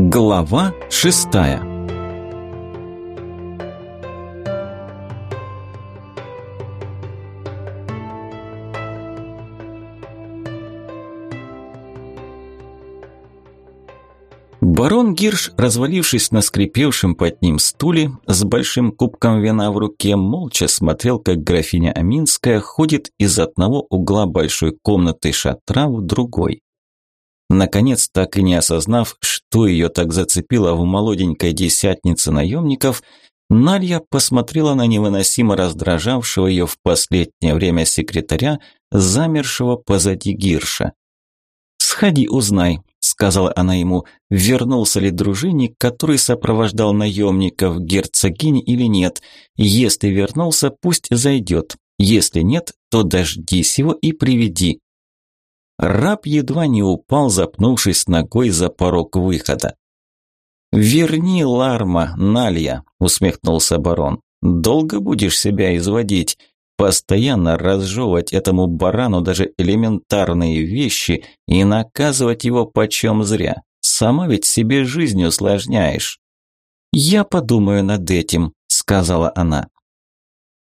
Глава шестая Барон Гирш, развалившись на скрипевшем под ним стуле, с большим кубком вина в руке, молча смотрел, как графиня Аминская ходит из одного угла большой комнаты шатра в другой. Наконец, так и не осознав, что ее так зацепило в молоденькой десятнице наемников, Налья посмотрела на невыносимо раздражавшего ее в последнее время секретаря, замершего позади Гирша. «Сходи, узнай», – сказала она ему, – вернулся ли дружинник, который сопровождал наемников герцогини или нет. Если вернулся, пусть зайдет. Если нет, то дождись его и приведи. Раб едва не упал, запнувшись ногой за порог выхода. «Верни Ларма, Налья», – усмехнулся барон. «Долго будешь себя изводить? Постоянно разжевывать этому барану даже элементарные вещи и наказывать его почем зря. Сама ведь себе жизнь усложняешь». «Я подумаю над этим», – сказала она.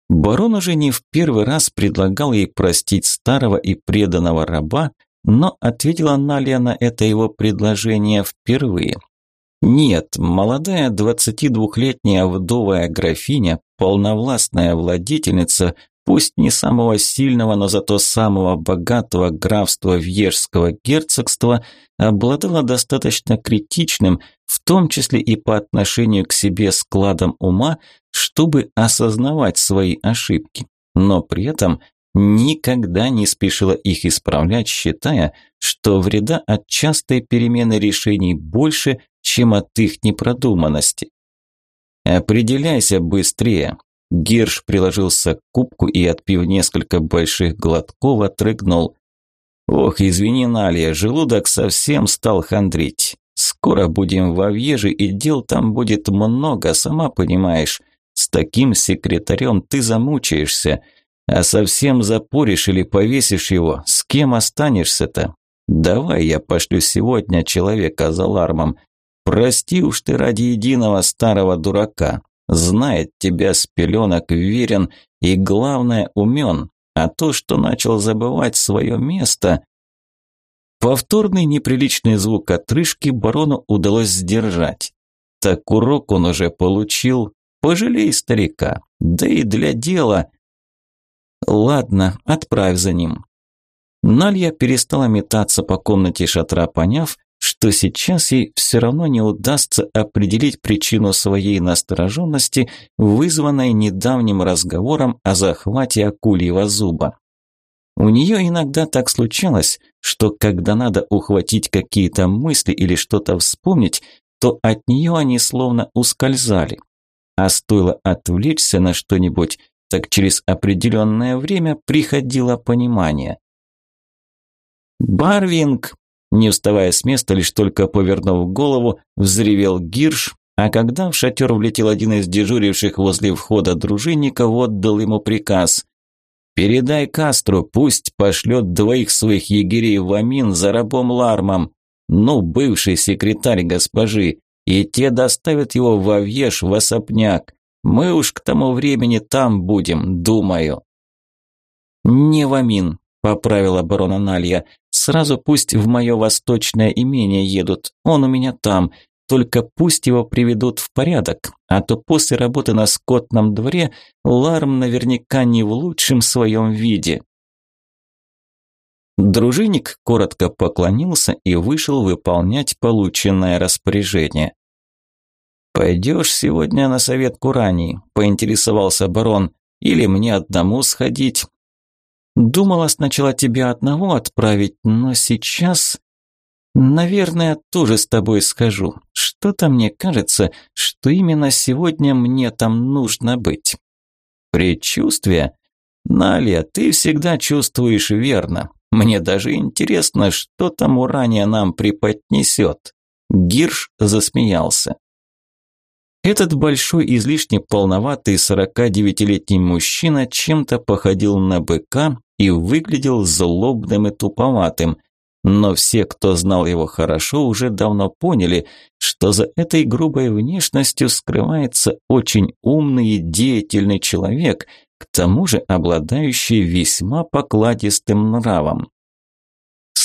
Барон уже не в первый раз предлагал ей простить старого и преданного раба, но ответила Налия на это его предложение впервые. Нет, молодая 22-летняя вдовая графиня, полновластная владительница, пусть не самого сильного, но зато самого богатого графства Вьежского герцогства, обладала достаточно критичным, в том числе и по отношению к себе складом ума, чтобы осознавать свои ошибки, но при этом никогда не спешила их исправлять, считая, что вреда от частой перемены решений больше, чем от их непродуманности. «Определяйся быстрее!» Герш приложился к кубку и, отпив несколько больших глотков, отрыгнул. «Ох, извини, Налия, желудок совсем стал хандрить. Скоро будем во Вьеже, и дел там будет много, сама понимаешь. С таким секретарем ты замучаешься. А совсем запоришь или повесишь его, с кем останешься-то? Давай я пошлю сегодня человека за лармом. Прости уж ты ради единого старого дурака. Знает тебя с пеленок, верен и, главное, умен. А то, что начал забывать свое место... Повторный неприличный звук отрыжки барону удалось сдержать. Так урок он уже получил. Пожалей старика. Да и для дела... Ладно, отправь за ним. Налья перестала метаться по комнате шатра, поняв, что сейчас ей все равно не удастся определить причину своей настороженности, вызванной недавним разговором о захвате акульего зуба. У нее иногда так случалось, что когда надо ухватить какие-то мысли или что-то вспомнить, то от нее они словно ускользали. А стоило отвлечься на что-нибудь, так через определенное время приходило понимание. «Барвинг!» Не вставая с места, лишь только повернув голову, взревел Гирш, а когда в шатер влетел один из дежуривших возле входа дружинников, отдал ему приказ. «Передай Кастру, пусть пошлет двоих своих егерей в Амин за рабом Лармом, ну, бывший секретарь госпожи, и те доставят его в Авьеш в особняк. Мы уж к тому времени там будем, думаю. Не в Амин, поправила барона Налья. Сразу пусть в мое восточное имение едут. Он у меня там. Только пусть его приведут в порядок, а то после работы на скотном дворе Ларм наверняка не в лучшем своем виде. Дружинник коротко поклонился и вышел выполнять полученное распоряжение. «Пойдешь сегодня на совет Курании?» – поинтересовался барон. «Или мне одному сходить?» «Думала сначала тебя одного отправить, но сейчас...» «Наверное, тоже с тобой схожу. Что-то мне кажется, что именно сегодня мне там нужно быть». «Предчувствие?» «Налия, ты всегда чувствуешь верно. Мне даже интересно, что там Урания нам преподнесет». Гирш засмеялся. Этот большой, излишне полноватый 49-летний мужчина чем-то походил на быка и выглядел злобным и туповатым. но все, кто знал его хорошо, уже давно поняли, что за этой грубой внешностью скрывается очень умный и деятельный человек, к тому же обладающий весьма покладистым нравом.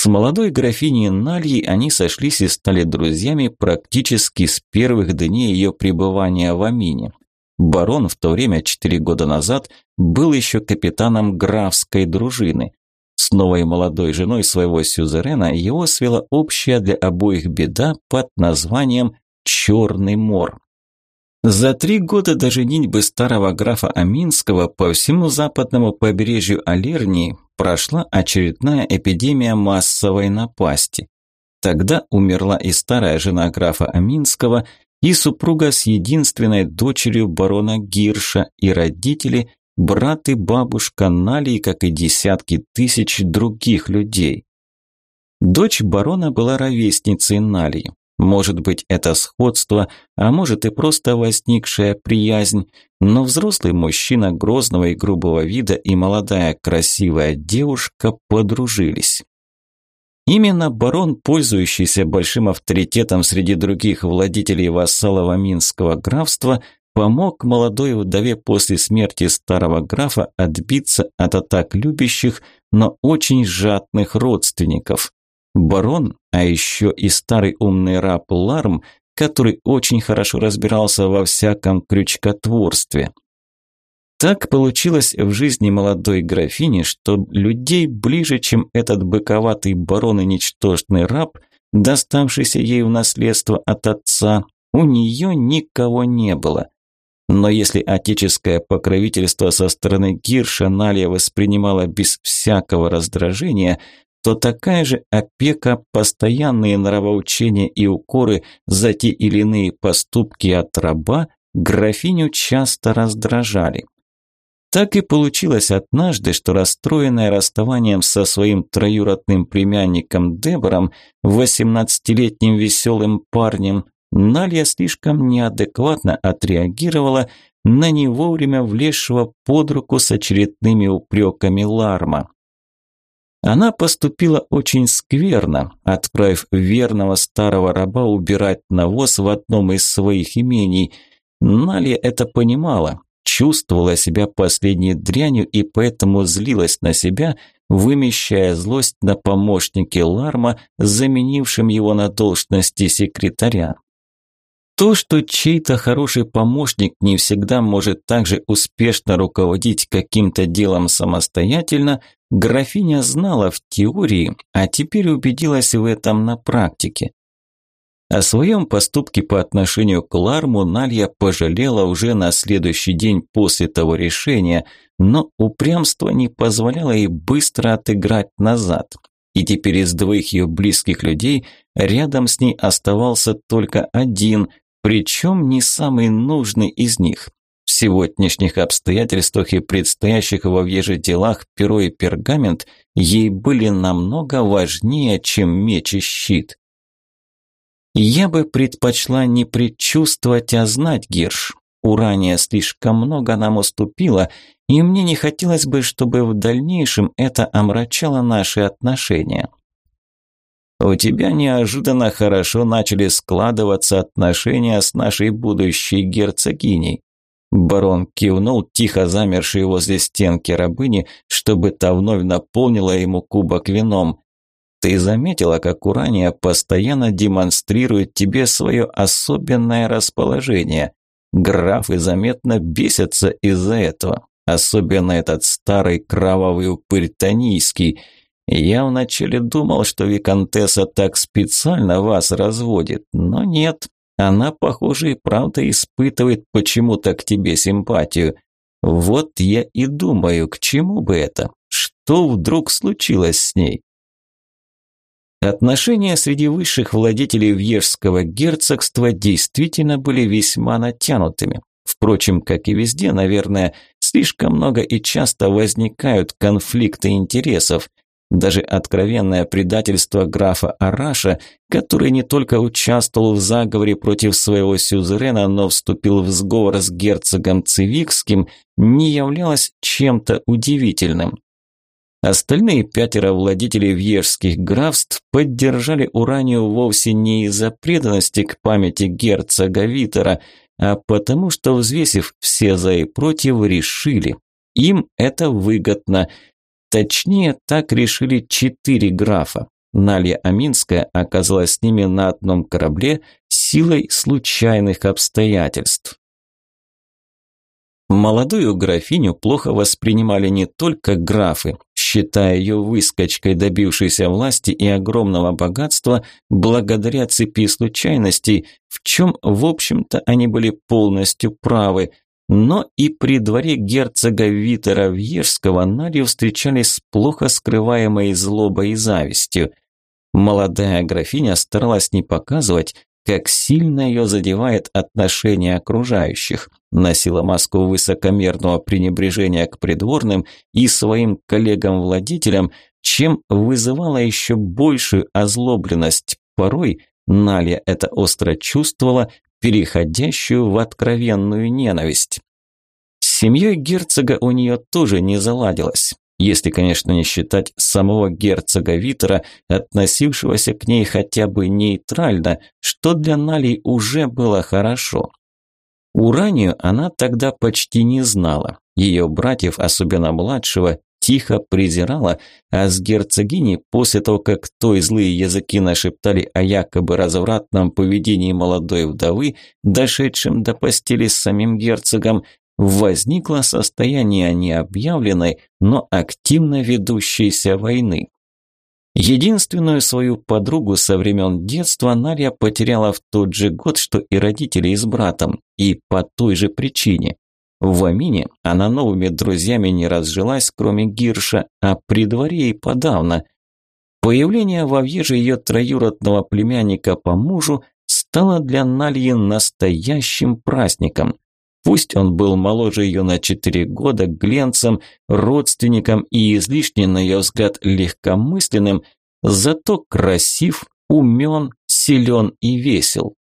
С молодой графиней Нальей они сошлись и стали друзьями практически с первых дней ее пребывания в Амине. Барон в то время, четыре года назад, был еще капитаном графской дружины. С новой молодой женой своего сюзерена его свела общая для обоих беда под названием «Черный мор». За три года до женитьбы старого графа Аминского по всему западному побережью Алернии прошла очередная эпидемия массовой напасти. Тогда умерла и старая жена графа Аминского, и супруга с единственной дочерью барона Гирша, и родители, брат и бабушка Нали, как и десятки тысяч других людей. Дочь барона была ровесницей Нали. Может быть, это сходство, а может и просто возникшая приязнь, но взрослый мужчина грозного и грубого вида и молодая красивая девушка подружились. Именно барон, пользующийся большим авторитетом среди других владителей вассалова Минского графства, помог молодой вдове после смерти старого графа отбиться от атак любящих, но очень жадных родственников. Барон, а еще и старый умный раб Ларм, который очень хорошо разбирался во всяком крючкотворстве. Так получилось в жизни молодой графини, что людей ближе, чем этот быковатый барон и ничтожный раб, доставшийся ей в наследство от отца, у нее никого не было. Но если отеческое покровительство со стороны Гирша Налия воспринимала без всякого раздражения, то такая же опека, постоянные нравоучения и укоры за те или иные поступки от раба графиню часто раздражали. Так и получилось однажды, что расстроенная расставанием со своим троюродным племянником Дебором, 18-летним веселым парнем, Налья слишком неадекватно отреагировала на не вовремя влезшего под руку с очередными упреками Ларма. Она поступила очень скверно, отправив верного старого раба убирать навоз в одном из своих имений. Налия это понимала, чувствовала себя последней дрянью и поэтому злилась на себя, вымещая злость на помощнике Ларма, заменившем его на должности секретаря. То, что чей-то хороший помощник не всегда может также успешно руководить каким-то делом самостоятельно, графиня знала в теории, а теперь убедилась в этом на практике. О своем поступке по отношению к Ларму Налья пожалела уже на следующий день после того решения, но упрямство не позволяло ей быстро отыграть назад. И теперь из двоих ее близких людей рядом с ней оставался только один – причем не самый нужный из них. В сегодняшних обстоятельствах и предстоящих во въеже делах перо и пергамент ей были намного важнее, чем меч и щит. Я бы предпочла не предчувствовать, а знать, Гирш. Урания слишком много нам уступила, и мне не хотелось бы, чтобы в дальнейшем это омрачало наши отношения. У тебя неожиданно хорошо начали складываться отношения с нашей будущей герцогиней. Барон кивнул, тихо замерший возле стенки рабыни, чтобы та вновь наполнила ему кубок вином. Ты заметила, как Урания постоянно демонстрирует тебе свое особенное расположение. Графы заметно бесятся из-за этого. Особенно этот старый кровавый упырь Танийский – я вначале думал, что Викантесса так специально вас разводит, но нет. Она, похоже, и правда испытывает почему-то к тебе симпатию. Вот я и думаю, к чему бы это? Что вдруг случилось с ней? Отношения среди высших владетелей Вьежского герцогства действительно были весьма натянутыми. Впрочем, как и везде, наверное, слишком много и часто возникают конфликты интересов – даже откровенное предательство графа Араша, который не только участвовал в заговоре против своего сюзерена, но вступил в сговор с герцогом Цивикским, не являлось чем-то удивительным. Остальные пятеро владетелей вьежских графств поддержали Уранию вовсе не из-за преданности к памяти герцога Витера, а потому что, взвесив все за и против, решили. Им это выгодно. Точнее, так решили четыре графа. Налья Аминская оказалась с ними на одном корабле силой случайных обстоятельств. Молодую графиню плохо воспринимали не только графы, считая ее выскочкой, добившейся власти и огромного богатства благодаря цепи случайностей, в чем, в общем-то, они были полностью правы. Но и при дворе герцога Витера Вьежского Надю встречались с плохо скрываемой злобой и завистью. Молодая графиня старалась не показывать, как сильно ее задевает отношение окружающих. Носила маску высокомерного пренебрежения к придворным и своим коллегам-владителям, чем вызывала еще большую озлобленность. Порой Налия это остро чувствовала, переходящую в откровенную ненависть. С семьей герцога у нее тоже не заладилось если, конечно, не считать самого герцога Витера, относившегося к ней хотя бы нейтрально, что для Нали уже было хорошо. Уранию она тогда почти не знала. Ее братьев, особенно младшего, тихо презирала, а с герцогиней после того, как той злые языки нашептали о якобы развратном поведении молодой вдовы, дошедшем до постели с самим герцогом, возникло состояние необъявленной, но активно ведущейся войны. Единственную свою подругу со времен детства Нарья потеряла в тот же год, что и родители с братом, и по той же причине. В Амине она новыми друзьями не разжилась, кроме Гирша, а при дворе и подавно. Появление во Вьеже ее троюродного племянника по мужу стало для Нальи настоящим праздником. Пусть он был моложе ее на четыре года, гленцем, родственником и излишне, на ее взгляд, легкомысленным, зато красив, умен, силен и весел.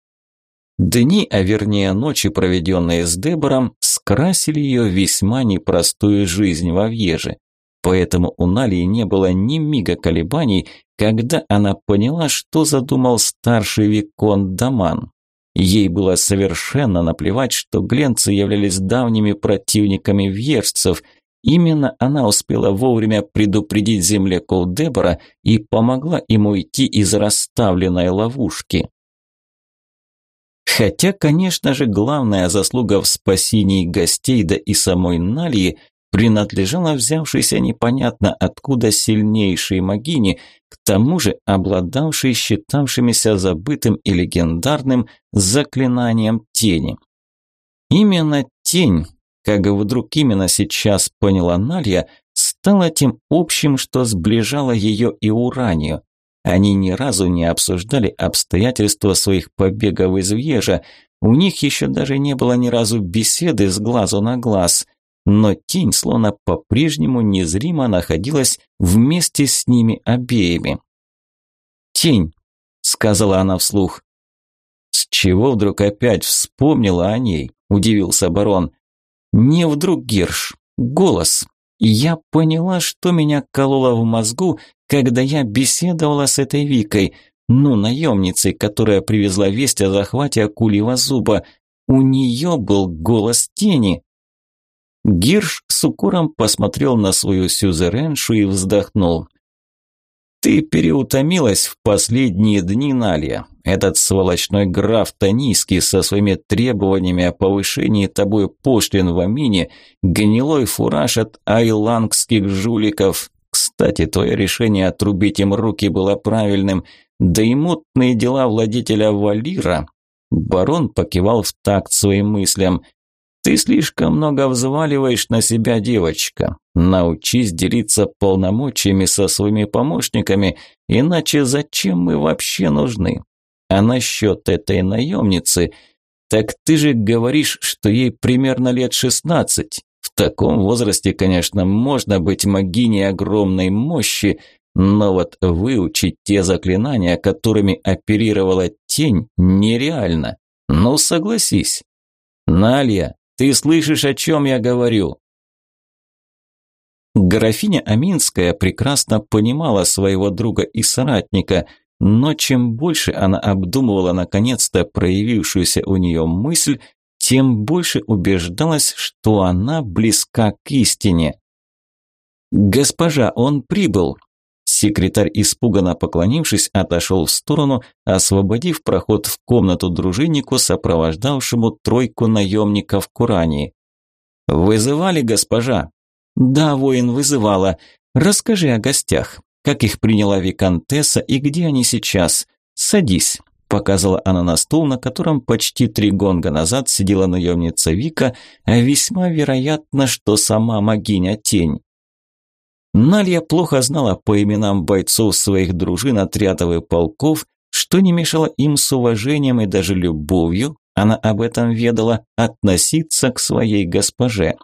Дни, а вернее ночи, проведенные с Дебором, скрасили ее весьма непростую жизнь во Вьеже. Поэтому у Налии не было ни мига колебаний, когда она поняла, что задумал старший Викон Даман. Ей было совершенно наплевать, что гленцы являлись давними противниками вьержцев. Именно она успела вовремя предупредить земляков Дебора и помогла им уйти из расставленной ловушки. Хотя, конечно же, главная заслуга в спасении гостей, да и самой Налии, принадлежала взявшейся непонятно откуда сильнейшей магине, к тому же обладавшей считавшимися забытым и легендарным заклинанием тени. Именно тень, как вдруг именно сейчас поняла Налья, стала тем общим, что сближало ее и Уранию. Они ни разу не обсуждали обстоятельства своих побегов из Вьежа, у них еще даже не было ни разу беседы с глазу на глаз – но тень словно по-прежнему незримо находилась вместе с ними обеими. «Тень», – сказала она вслух. «С чего вдруг опять вспомнила о ней?» – удивился барон. «Не вдруг, Герш, голос. Я поняла, что меня кололо в мозгу, когда я беседовала с этой Викой, ну, наемницей, которая привезла весть о захвате акульего зуба. У нее был голос тени». Гирш с укором посмотрел на свою сюзереншу и вздохнул. «Ты переутомилась в последние дни, Налия. Этот сволочной граф Танийский со своими требованиями о повышении тобой пошлин в Амине, гнилой фураж от айлангских жуликов. Кстати, твое решение отрубить им руки было правильным, да и мутные дела владетеля Валира». Барон покивал в такт своим мыслям – ты слишком много взваливаешь на себя, девочка. Научись делиться полномочиями со своими помощниками, иначе зачем мы вообще нужны? А насчет этой наемницы, так ты же говоришь, что ей примерно лет шестнадцать. Таком возрасте, конечно, можно быть магиней огромной мощи, но вот выучить те заклинания, которыми оперировала тень, нереально. Ну, согласись. Налья, ты слышишь, о чем я говорю?» Графиня Аминская прекрасно понимала своего друга и соратника, но чем больше она обдумывала наконец-то проявившуюся у нее мысль, тем больше убеждалась, что она близка к истине. «Госпожа, он прибыл!» Секретарь, испуганно поклонившись, отошел в сторону, освободив проход в комнату дружиннику, сопровождавшему тройку наемников Курании. «Вызывали, госпожа?» «Да, воин, вызывала. Расскажи о гостях. Как их приняла Викантесса и где они сейчас? Садись», – показала она на стул, на котором почти три гонга назад сидела наемница Вика, а весьма вероятно, что сама могиня Тень. Налья плохо знала по именам бойцов своих дружин, отрядов и полков, что не мешало им с уважением и даже любовью, она об этом ведала, относиться к своей госпоже.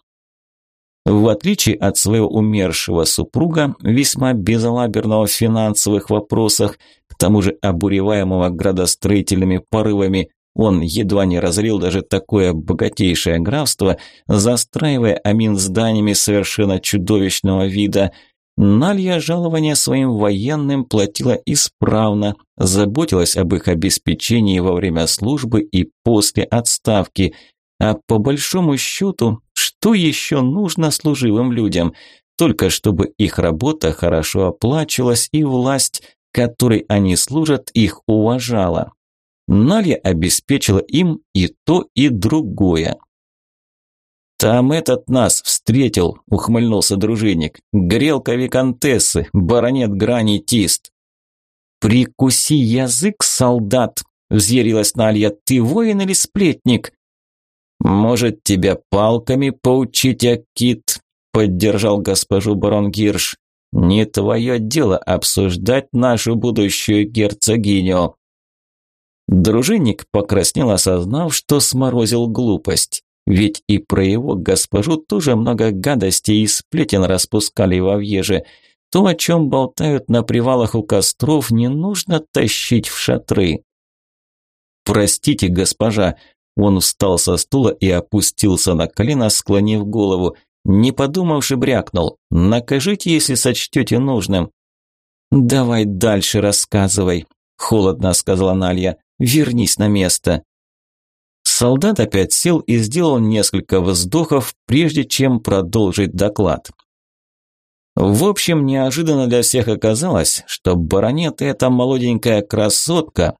В отличие от своего умершего супруга, весьма безалаберного в финансовых вопросах, к тому же обуреваемого градостроительными порывами, он едва не разорил даже такое богатейшее графство, застраивая Амин зданиями совершенно чудовищного вида. Налья жалования своим военным платила исправно, заботилась об их обеспечении во время службы и после отставки – а по большому счету, что еще нужно служивым людям? Только чтобы их работа хорошо оплачивалась и власть, которой они служат, их уважала. Налья обеспечила им и то, и другое. «Там этот нас встретил», – ухмыльнулся дружинник. «Грелка виконтессы, баронет Грани Тист». «Прикуси язык, солдат!» – взъярилась Налья. «Ты воин или сплетник?» «Может, тебя палками поучить, Акит?» – поддержал госпожу барон Гирш. «Не твое дело обсуждать нашу будущую герцогиню». Дружинник покраснел, осознав, что сморозил глупость. Ведь и про его госпожу тоже много гадостей и сплетен распускали во въеже. То, о чем болтают на привалах у костров, не нужно тащить в шатры. «Простите, госпожа, он встал со стула и опустился на колено, склонив голову. Не подумавши, брякнул. «Накажите, если сочтете нужным». «Давай дальше рассказывай», – холодно сказала Налья. «Вернись на место». Солдат опять сел и сделал несколько вздохов, прежде чем продолжить доклад. В общем, неожиданно для всех оказалось, что баронет – эта молоденькая красотка,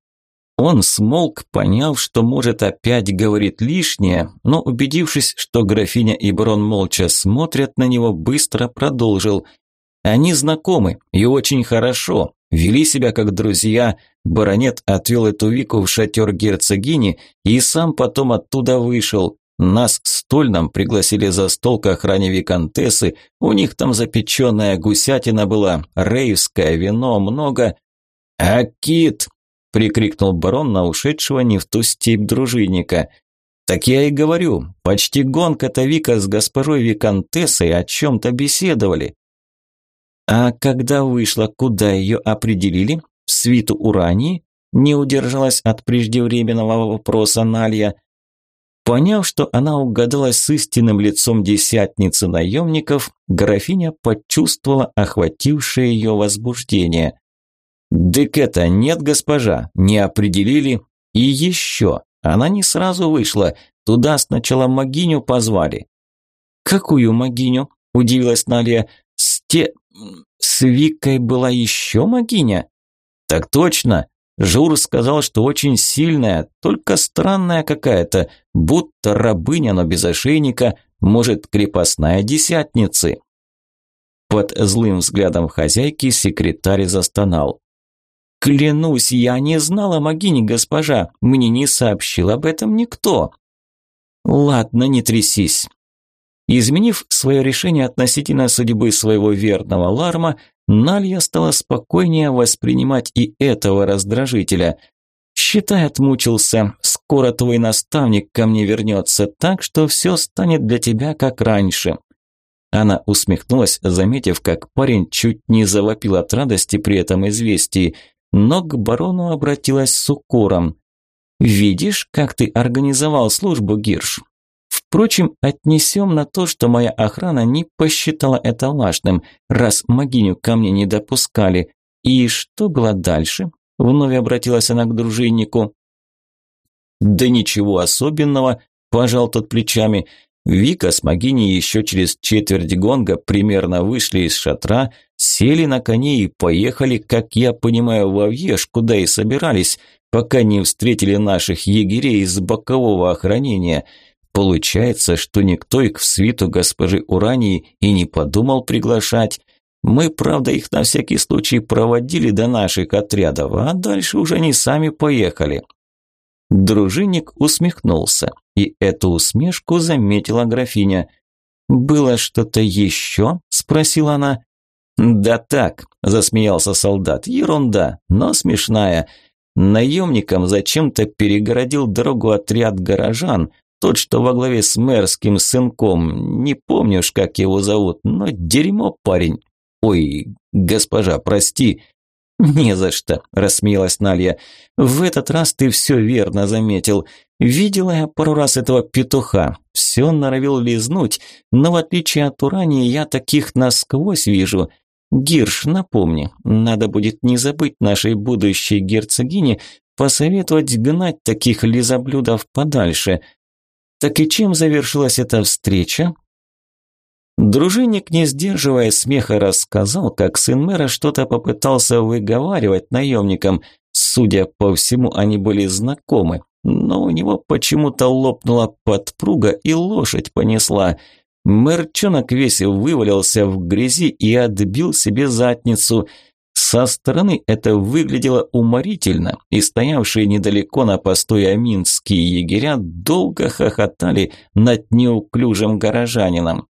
он смолк, поняв, что может опять говорить лишнее, но убедившись, что графиня и барон молча смотрят на него, быстро продолжил. Они знакомы и очень хорошо, вели себя как друзья. Баронет отвел эту Вику в шатер герцогини и сам потом оттуда вышел. Нас с Тольном пригласили за стол к охране виконтессы, у них там запеченная гусятина была, рейвское вино много. «А кит!» Прикрикнул барон на ушедшего не в ту степь дружинника. «Так я и говорю, почти гонка-то Вика с госпожой Викантессой о чем-то беседовали». «А когда вышла, куда ее определили? В свиту Урании?» Не удержалась от преждевременного вопроса Налья. Поняв, что она угадалась с истинным лицом десятницы наемников, графиня почувствовала охватившее ее возбуждение. «Дык это, нет, госпожа, не определили. И еще, она не сразу вышла, туда сначала могиню позвали». «Какую могиню?» – удивилась Налия. «С те... с Викой была еще могиня?» «Так точно. Жур сказал, что очень сильная, только странная какая-то, будто рабыня, но без ошейника, может, крепостная десятницы». Под злым взглядом хозяйки секретарь застонал. «Клянусь, я не знала Магини, госпожа. Мне не сообщил об этом никто». «Ладно, не трясись». Изменив свое решение относительно судьбы своего верного Ларма, Налья стала спокойнее воспринимать и этого раздражителя. «Считай, отмучился. Скоро твой наставник ко мне вернется, так что все станет для тебя как раньше». Она усмехнулась, заметив, как парень чуть не завопил от радости при этом известии – но к барону обратилась с укором. «Видишь, как ты организовал службу, Гирш? Впрочем, отнесем на то, что моя охрана не посчитала это важным, раз могиню ко мне не допускали. И что было дальше? Вновь обратилась она к дружиннику. Да ничего особенного, пожал тот плечами. Вика с Магини еще через четверть гонга примерно вышли из шатра, сели на коне и поехали, как я понимаю, во Вьеш, куда и собирались, пока не встретили наших егерей из бокового охранения. Получается, что никто их в свиту госпожи Урании и не подумал приглашать. Мы, правда, их на всякий случай проводили до наших отрядов, а дальше уже они сами поехали. Дружинник усмехнулся, и эту усмешку заметила графиня. «Было что-то еще?» – спросила она. «Да так», – засмеялся солдат, – «ерунда, но смешная. Наемникам зачем-то перегородил дорогу отряд горожан, тот, что во главе с мэрским сынком, не помнишь, как его зовут, но дерьмо парень. Ой, госпожа, прости, «Не за что», – рассмеялась Налья. «В этот раз ты все верно заметил. Видела я пару раз этого петуха. Все норовил лизнуть, но в отличие от Урани я таких насквозь вижу. Гирш, напомни, надо будет не забыть нашей будущей герцогине посоветовать гнать таких лизоблюдов подальше. Так и чем завершилась эта встреча?» Дружинник, не сдерживая смеха, рассказал, как сын мэра что-то попытался выговаривать наемникам. Судя по всему, они были знакомы, но у него почему-то лопнула подпруга и лошадь понесла. Мэрчонок весь вывалился в грязи и отбил себе задницу. Со стороны это выглядело уморительно, и стоявшие недалеко на посту аминские егеря долго хохотали над неуклюжим горожанином.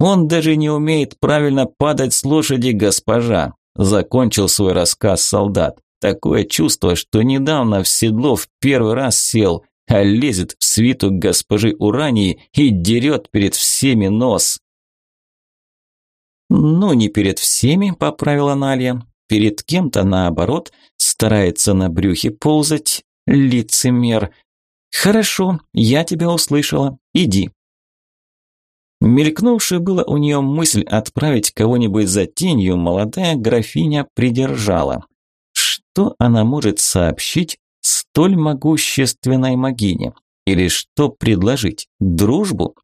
Он даже не умеет правильно падать с лошади, госпожа, закончил свой рассказ солдат. Такое чувство, что недавно в седло в первый раз сел, а лезет в свиту госпожи Урании и дерет перед всеми нос. «Ну, не перед всеми», – поправила Налия. «Перед кем-то, наоборот, старается на брюхе ползать. Лицемер. Хорошо, я тебя услышала. Иди». Мелькнувшая была у нее мысль отправить кого-нибудь за тенью, молодая графиня придержала. Что она может сообщить столь могущественной могине? Или что предложить? Дружбу?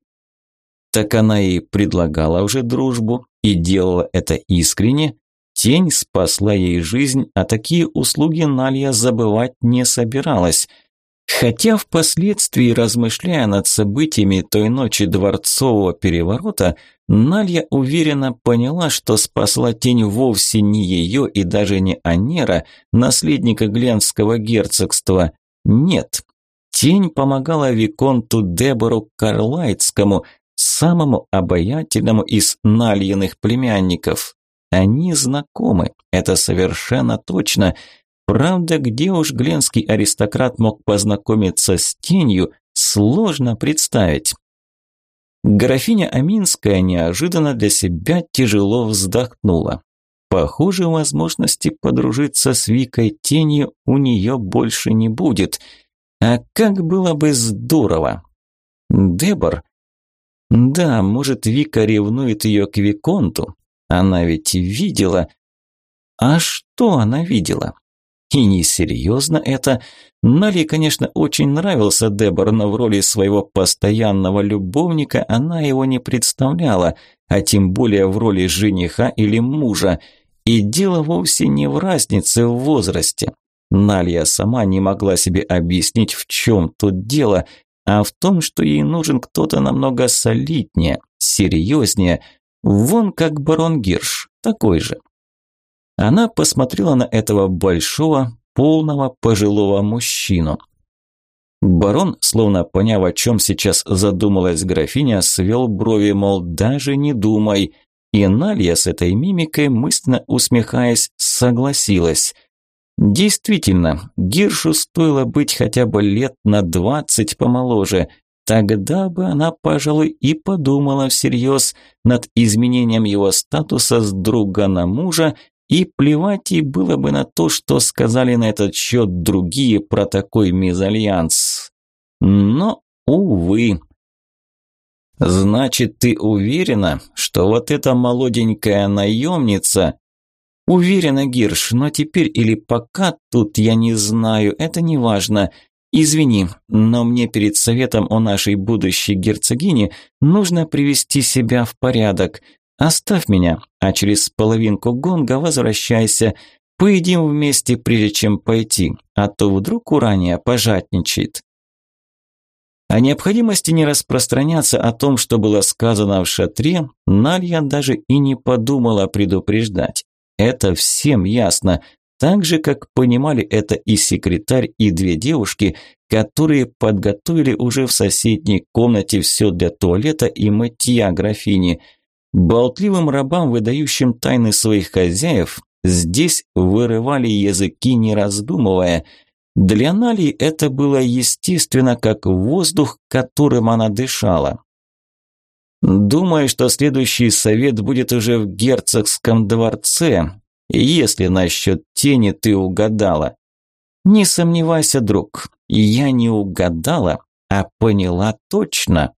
Так она и предлагала уже дружбу, и делала это искренне. Тень спасла ей жизнь, а такие услуги Налья забывать не собиралась – Хотя впоследствии, размышляя над событиями той ночи дворцового переворота, Налья уверенно поняла, что спасла тень вовсе не ее и даже не Анера, наследника Гленского герцогства. Нет, тень помогала Виконту Дебору Карлайтскому, самому обаятельному из Нальиных племянников. Они знакомы, это совершенно точно – Правда, где уж гленский аристократ мог познакомиться с тенью, сложно представить. Графиня Аминская неожиданно для себя тяжело вздохнула. Похоже, возможности подружиться с Викой Тенью у нее больше не будет. А как было бы здорово! Дебор? Да, может, Вика ревнует ее к Виконту? Она ведь видела... А что она видела? И несерьезно это. Нали, конечно, очень нравился Дебор, но в роли своего постоянного любовника она его не представляла, а тем более в роли жениха или мужа. И дело вовсе не в разнице в возрасте. Налья сама не могла себе объяснить, в чем тут дело, а в том, что ей нужен кто-то намного солиднее, серьезнее, вон как барон Гирш, такой же. Она посмотрела на этого большого, полного пожилого мужчину. Барон, словно поняв, о чем сейчас задумалась графиня, свел брови, мол, даже не думай. И Налья с этой мимикой, мысленно усмехаясь, согласилась. Действительно, Гиршу стоило быть хотя бы лет на двадцать помоложе. Тогда бы она, пожалуй, и подумала всерьез над изменением его статуса с друга на мужа и плевать ей было бы на то, что сказали на этот счет другие про такой мезальянс. Но, увы, «Значит, ты уверена, что вот эта молоденькая наемница...» «Уверена, Гирш, но теперь или пока тут я не знаю, это не важно. Извини, но мне перед советом о нашей будущей герцогине нужно привести себя в порядок. Оставь меня, а через половинку гонга возвращайся. Поедим вместе, прежде чем пойти, а то вдруг Урания пожатничает». О необходимости не распространяться о том, что было сказано в шатре, Налья даже и не подумала предупреждать. Это всем ясно, так же, как понимали это и секретарь, и две девушки, которые подготовили уже в соседней комнате все для туалета и мытья графини. Болтливым рабам, выдающим тайны своих хозяев, здесь вырывали языки, не раздумывая – для Нали это было естественно, как воздух, которым она дышала. Думаю, что следующий совет будет уже в герцогском дворце, если насчет тени ты угадала. Не сомневайся, друг, я не угадала, а поняла точно.